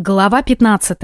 Глава 15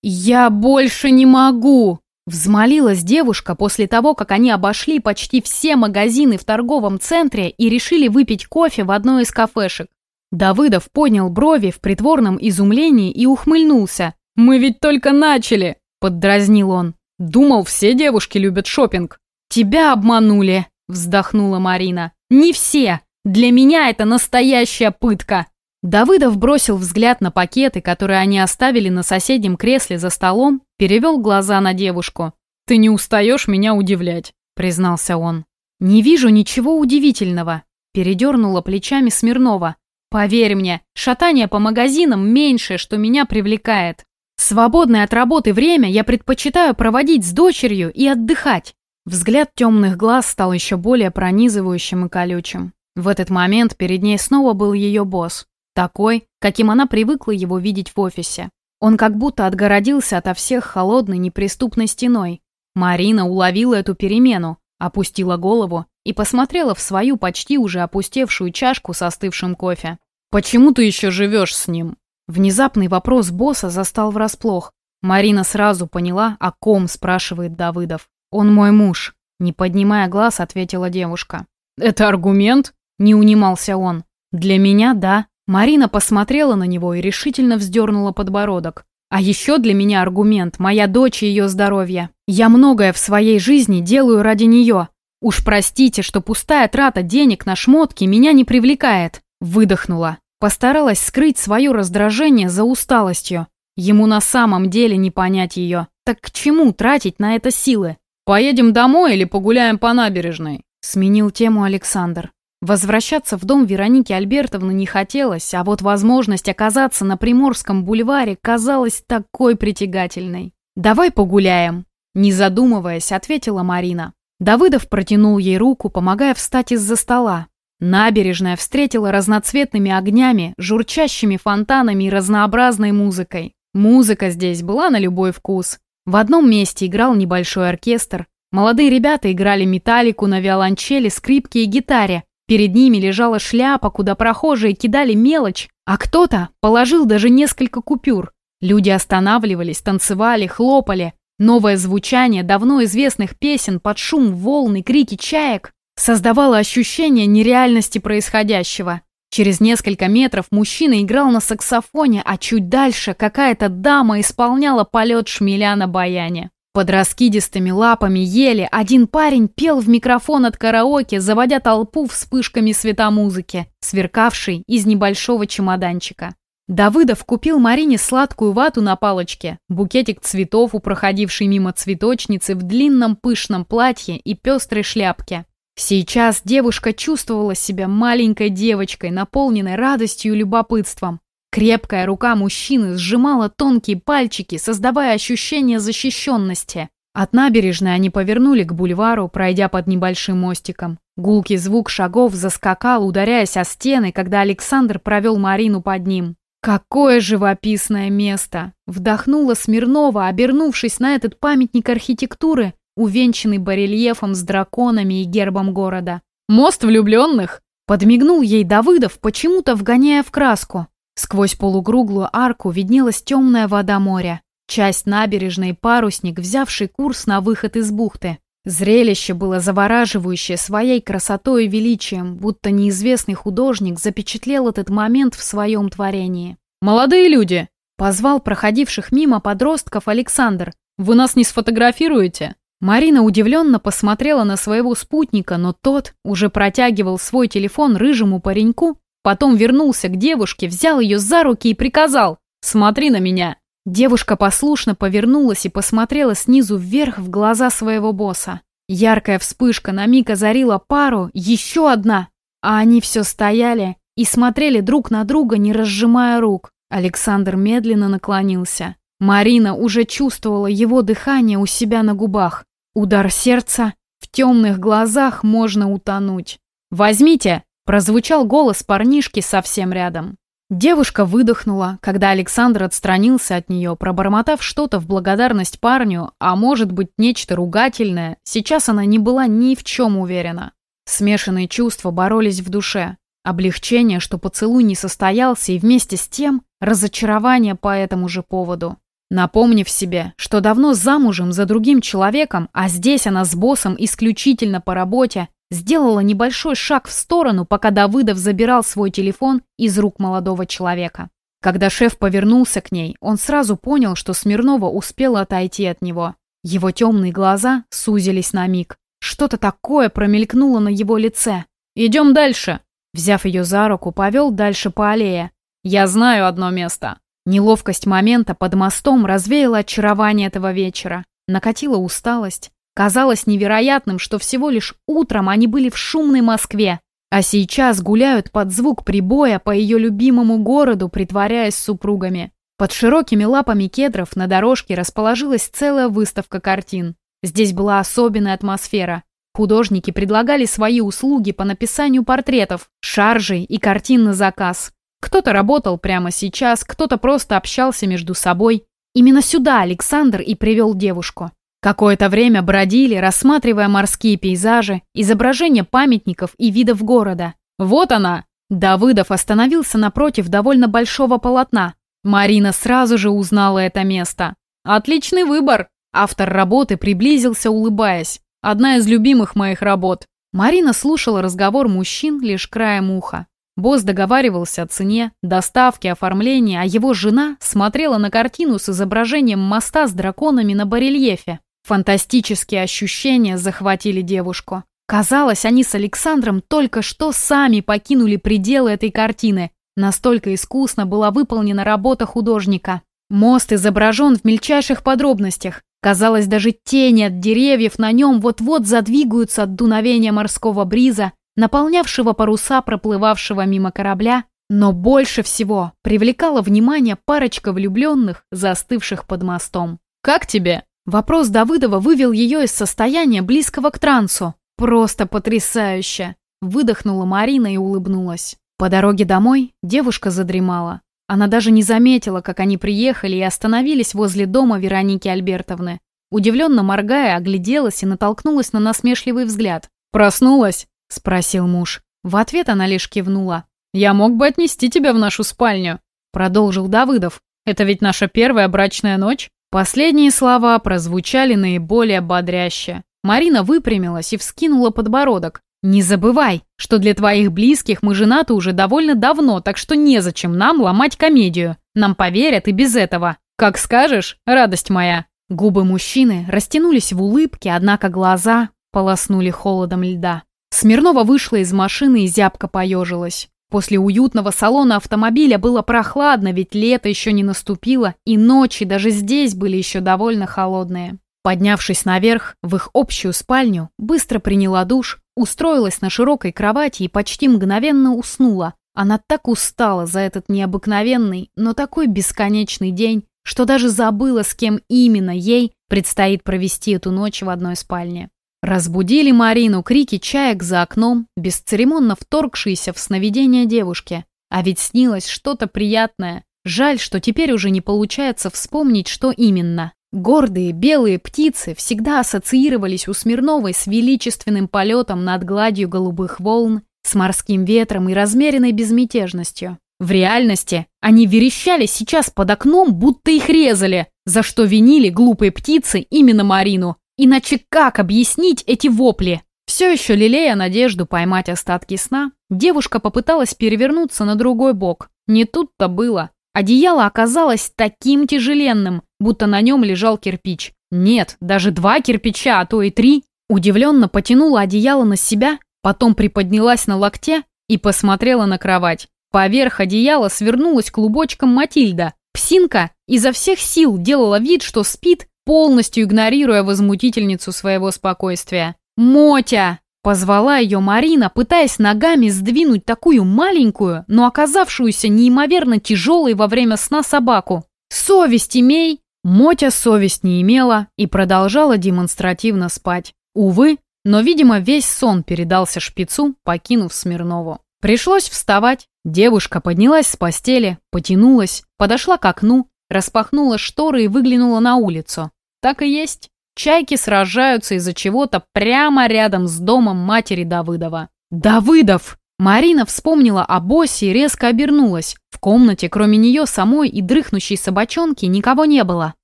«Я больше не могу!» — взмолилась девушка после того, как они обошли почти все магазины в торговом центре и решили выпить кофе в одной из кафешек. Давыдов поднял брови в притворном изумлении и ухмыльнулся. «Мы ведь только начали!» — поддразнил он. «Думал, все девушки любят шопинг. «Тебя обманули!» — вздохнула Марина. «Не все! Для меня это настоящая пытка!» Давыдов бросил взгляд на пакеты, которые они оставили на соседнем кресле за столом, перевел глаза на девушку. «Ты не устаешь меня удивлять», — признался он. «Не вижу ничего удивительного», — передернула плечами Смирнова. «Поверь мне, шатание по магазинам меньше, что меня привлекает. Свободное от работы время я предпочитаю проводить с дочерью и отдыхать». Взгляд темных глаз стал еще более пронизывающим и колючим. В этот момент перед ней снова был ее босс. Такой, каким она привыкла его видеть в офисе. Он как будто отгородился ото всех холодной неприступной стеной. Марина уловила эту перемену, опустила голову и посмотрела в свою почти уже опустевшую чашку с остывшим кофе. «Почему ты еще живешь с ним?» Внезапный вопрос босса застал врасплох. Марина сразу поняла, о ком спрашивает Давыдов. «Он мой муж», — не поднимая глаз, ответила девушка. «Это аргумент?» — не унимался он. «Для меня — да. Марина посмотрела на него и решительно вздернула подбородок. А еще для меня аргумент – моя дочь и ее здоровье. Я многое в своей жизни делаю ради нее. Уж простите, что пустая трата денег на шмотки меня не привлекает. Выдохнула. Постаралась скрыть свое раздражение за усталостью. Ему на самом деле не понять ее. Так к чему тратить на это силы? «Поедем домой или погуляем по набережной?» Сменил тему Александр. Возвращаться в дом Вероники Альбертовны не хотелось, а вот возможность оказаться на Приморском бульваре казалась такой притягательной. «Давай погуляем», — не задумываясь, ответила Марина. Давыдов протянул ей руку, помогая встать из-за стола. Набережная встретила разноцветными огнями, журчащими фонтанами и разнообразной музыкой. Музыка здесь была на любой вкус. В одном месте играл небольшой оркестр. Молодые ребята играли металлику на виолончели, скрипке и гитаре, Перед ними лежала шляпа, куда прохожие кидали мелочь, а кто-то положил даже несколько купюр. Люди останавливались, танцевали, хлопали. Новое звучание давно известных песен под шум волн и крики чаек создавало ощущение нереальности происходящего. Через несколько метров мужчина играл на саксофоне, а чуть дальше какая-то дама исполняла полет шмеля на баяне. Под раскидистыми лапами ели один парень пел в микрофон от караоке, заводя толпу вспышками светомузыки, сверкавшей из небольшого чемоданчика. Давыдов купил Марине сладкую вату на палочке, букетик цветов у проходившей мимо цветочницы в длинном пышном платье и пестрой шляпке. Сейчас девушка чувствовала себя маленькой девочкой, наполненной радостью и любопытством. Крепкая рука мужчины сжимала тонкие пальчики, создавая ощущение защищенности. От набережной они повернули к бульвару, пройдя под небольшим мостиком. Гулкий звук шагов заскакал, ударяясь о стены, когда Александр провел Марину под ним. «Какое живописное место!» Вдохнула Смирнова, обернувшись на этот памятник архитектуры, увенчанный барельефом с драконами и гербом города. «Мост влюбленных?» Подмигнул ей Давыдов, почему-то вгоняя в краску. Сквозь полукруглую арку виднелась темная вода моря. Часть набережной парусник, взявший курс на выход из бухты. Зрелище было завораживающее своей красотой и величием, будто неизвестный художник запечатлел этот момент в своем творении. «Молодые люди!» — позвал проходивших мимо подростков Александр. «Вы нас не сфотографируете?» Марина удивленно посмотрела на своего спутника, но тот уже протягивал свой телефон рыжему пареньку, Потом вернулся к девушке, взял ее за руки и приказал «Смотри на меня». Девушка послушно повернулась и посмотрела снизу вверх в глаза своего босса. Яркая вспышка на миг озарила пару, еще одна. А они все стояли и смотрели друг на друга, не разжимая рук. Александр медленно наклонился. Марина уже чувствовала его дыхание у себя на губах. Удар сердца, в темных глазах можно утонуть. «Возьмите!» Прозвучал голос парнишки совсем рядом. Девушка выдохнула, когда Александр отстранился от нее, пробормотав что-то в благодарность парню, а может быть нечто ругательное, сейчас она не была ни в чем уверена. Смешанные чувства боролись в душе. Облегчение, что поцелуй не состоялся, и вместе с тем разочарование по этому же поводу. Напомнив себе, что давно замужем за другим человеком, а здесь она с боссом исключительно по работе, сделала небольшой шаг в сторону, пока Давыдов забирал свой телефон из рук молодого человека. Когда шеф повернулся к ней, он сразу понял, что Смирнова успела отойти от него. Его темные глаза сузились на миг. Что-то такое промелькнуло на его лице. «Идем дальше!» Взяв ее за руку, повел дальше по аллее. «Я знаю одно место!» Неловкость момента под мостом развеяла очарование этого вечера. Накатила усталость. Казалось невероятным, что всего лишь утром они были в шумной Москве, а сейчас гуляют под звук прибоя по ее любимому городу, притворяясь супругами. Под широкими лапами кедров на дорожке расположилась целая выставка картин. Здесь была особенная атмосфера. Художники предлагали свои услуги по написанию портретов, шаржей и картин на заказ. Кто-то работал прямо сейчас, кто-то просто общался между собой. Именно сюда Александр и привел девушку. Какое-то время бродили, рассматривая морские пейзажи, изображения памятников и видов города. Вот она! Давыдов остановился напротив довольно большого полотна. Марина сразу же узнала это место. «Отличный выбор!» Автор работы приблизился, улыбаясь. «Одна из любимых моих работ». Марина слушала разговор мужчин лишь краем уха. Босс договаривался о цене, доставке, оформлении, а его жена смотрела на картину с изображением моста с драконами на барельефе. Фантастические ощущения захватили девушку. Казалось, они с Александром только что сами покинули пределы этой картины. Настолько искусно была выполнена работа художника. Мост изображен в мельчайших подробностях. Казалось, даже тени от деревьев на нем вот-вот задвигаются от дуновения морского бриза, наполнявшего паруса проплывавшего мимо корабля, но больше всего привлекала внимание парочка влюбленных, застывших под мостом. «Как тебе?» Вопрос Давыдова вывел ее из состояния близкого к трансу. «Просто потрясающе!» Выдохнула Марина и улыбнулась. По дороге домой девушка задремала. Она даже не заметила, как они приехали и остановились возле дома Вероники Альбертовны. Удивленно моргая, огляделась и натолкнулась на насмешливый взгляд. «Проснулась?» — спросил муж. В ответ она лишь кивнула. «Я мог бы отнести тебя в нашу спальню», — продолжил Давыдов. «Это ведь наша первая брачная ночь?» Последние слова прозвучали наиболее бодряще. Марина выпрямилась и вскинула подбородок. «Не забывай, что для твоих близких мы женаты уже довольно давно, так что незачем нам ломать комедию. Нам поверят и без этого. Как скажешь, радость моя». Губы мужчины растянулись в улыбке, однако глаза полоснули холодом льда. Смирнова вышла из машины и зябко поежилась. После уютного салона автомобиля было прохладно, ведь лето еще не наступило, и ночи даже здесь были еще довольно холодные. Поднявшись наверх, в их общую спальню, быстро приняла душ, устроилась на широкой кровати и почти мгновенно уснула. Она так устала за этот необыкновенный, но такой бесконечный день, что даже забыла, с кем именно ей предстоит провести эту ночь в одной спальне. Разбудили Марину крики чаек за окном, бесцеремонно вторгшиеся в сновидение девушки. А ведь снилось что-то приятное. Жаль, что теперь уже не получается вспомнить, что именно. Гордые белые птицы всегда ассоциировались у Смирновой с величественным полетом над гладью голубых волн, с морским ветром и размеренной безмятежностью. В реальности они верещали сейчас под окном, будто их резали, за что винили глупые птицы именно Марину, Иначе как объяснить эти вопли? Все еще лелея надежду поймать остатки сна, девушка попыталась перевернуться на другой бок. Не тут-то было. Одеяло оказалось таким тяжеленным, будто на нем лежал кирпич. Нет, даже два кирпича, а то и три. Удивленно потянула одеяло на себя, потом приподнялась на локте и посмотрела на кровать. Поверх одеяла свернулась клубочком Матильда. Псинка изо всех сил делала вид, что спит, полностью игнорируя возмутительницу своего спокойствия. «Мотя!» – позвала ее Марина, пытаясь ногами сдвинуть такую маленькую, но оказавшуюся неимоверно тяжелой во время сна собаку. «Совесть имей!» Мотя совесть не имела и продолжала демонстративно спать. Увы, но, видимо, весь сон передался шпицу, покинув Смирнову. Пришлось вставать. Девушка поднялась с постели, потянулась, подошла к окну, распахнула шторы и выглянула на улицу. Так и есть. Чайки сражаются из-за чего-то прямо рядом с домом матери Давыдова. «Давыдов!» Марина вспомнила о боссе и резко обернулась. В комнате, кроме нее самой и дрыхнущей собачонки, никого не было.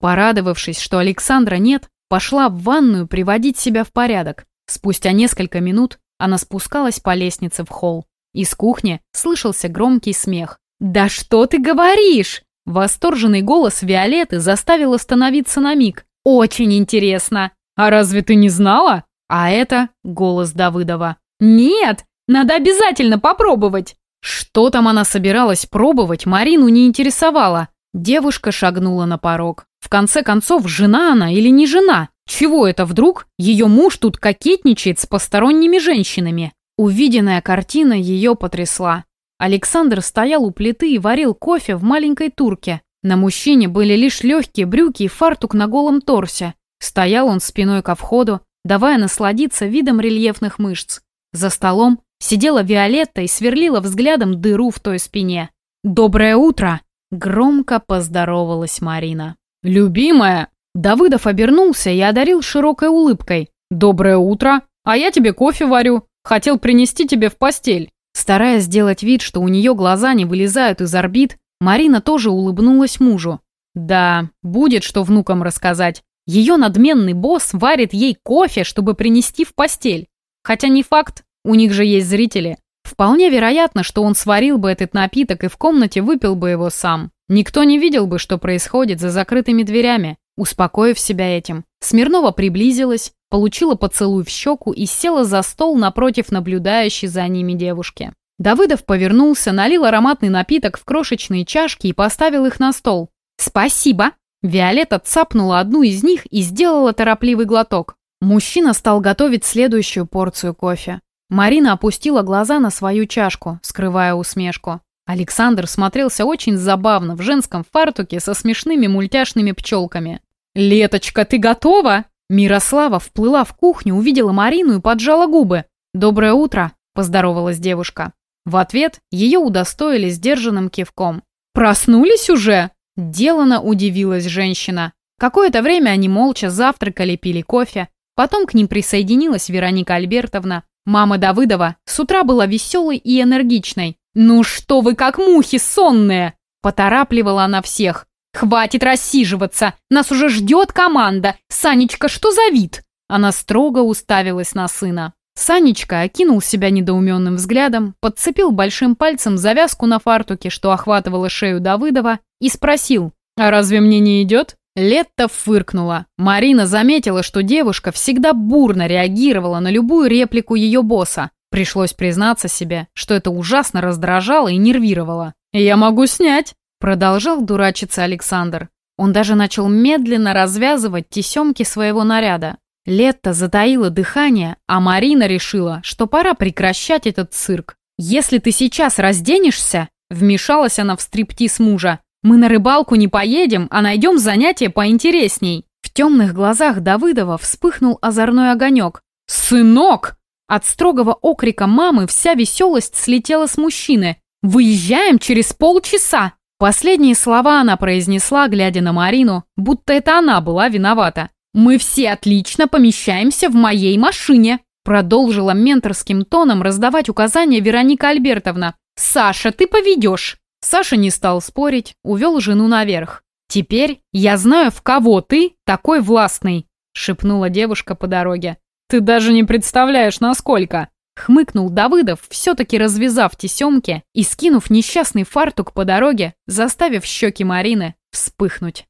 Порадовавшись, что Александра нет, пошла в ванную приводить себя в порядок. Спустя несколько минут она спускалась по лестнице в холл. Из кухни слышался громкий смех. «Да что ты говоришь?» Восторженный голос Виолетты заставил остановиться на миг. «Очень интересно!» «А разве ты не знала?» А это голос Давыдова. «Нет, надо обязательно попробовать!» Что там она собиралась пробовать, Марину не интересовало. Девушка шагнула на порог. В конце концов, жена она или не жена? Чего это вдруг? Ее муж тут кокетничает с посторонними женщинами. Увиденная картина ее потрясла. Александр стоял у плиты и варил кофе в маленькой турке. На мужчине были лишь легкие брюки и фартук на голом торсе. Стоял он спиной ко входу, давая насладиться видом рельефных мышц. За столом сидела Виолетта и сверлила взглядом дыру в той спине. «Доброе утро!» – громко поздоровалась Марина. «Любимая!» Давыдов обернулся и одарил широкой улыбкой. «Доброе утро! А я тебе кофе варю. Хотел принести тебе в постель». Стараясь сделать вид, что у нее глаза не вылезают из орбит, Марина тоже улыбнулась мужу. Да, будет что внукам рассказать. Ее надменный босс варит ей кофе, чтобы принести в постель. Хотя не факт, у них же есть зрители. Вполне вероятно, что он сварил бы этот напиток и в комнате выпил бы его сам. Никто не видел бы, что происходит за закрытыми дверями. Успокоив себя этим, Смирнова приблизилась, получила поцелуй в щеку и села за стол напротив наблюдающей за ними девушки. Давыдов повернулся, налил ароматный напиток в крошечные чашки и поставил их на стол. «Спасибо!» Виолетта цапнула одну из них и сделала торопливый глоток. Мужчина стал готовить следующую порцию кофе. Марина опустила глаза на свою чашку, скрывая усмешку. Александр смотрелся очень забавно в женском фартуке со смешными мультяшными пчелками. «Леточка, ты готова?» Мирослава вплыла в кухню, увидела Марину и поджала губы. «Доброе утро», – поздоровалась девушка. В ответ ее удостоили сдержанным кивком. «Проснулись уже?» – делано удивилась женщина. Какое-то время они молча завтракали, пили кофе. Потом к ним присоединилась Вероника Альбертовна. Мама Давыдова с утра была веселой и энергичной. «Ну что вы как мухи сонные!» – поторапливала она всех. «Хватит рассиживаться! Нас уже ждет команда! Санечка, что за вид?» Она строго уставилась на сына. Санечка окинул себя недоуменным взглядом, подцепил большим пальцем завязку на фартуке, что охватывало шею Давыдова, и спросил, «А разве мне не идет?» Летта фыркнула. Марина заметила, что девушка всегда бурно реагировала на любую реплику ее босса. Пришлось признаться себе, что это ужасно раздражало и нервировало. «Я могу снять!» Продолжал дурачиться Александр. Он даже начал медленно развязывать тесемки своего наряда. Летта затаила дыхание, а Марина решила, что пора прекращать этот цирк. «Если ты сейчас разденешься...» Вмешалась она в стриптиз мужа. «Мы на рыбалку не поедем, а найдем занятие поинтересней». В темных глазах Давыдова вспыхнул озорной огонек. «Сынок!» От строгого окрика мамы вся веселость слетела с мужчины. «Выезжаем через полчаса!» Последние слова она произнесла, глядя на Марину, будто это она была виновата. «Мы все отлично помещаемся в моей машине», продолжила менторским тоном раздавать указания Вероника Альбертовна. «Саша, ты поведешь». Саша не стал спорить, увел жену наверх. «Теперь я знаю, в кого ты такой властный», шепнула девушка по дороге. «Ты даже не представляешь, насколько!» Хмыкнул Давыдов, все-таки развязав тесемки и скинув несчастный фартук по дороге, заставив щеки Марины вспыхнуть.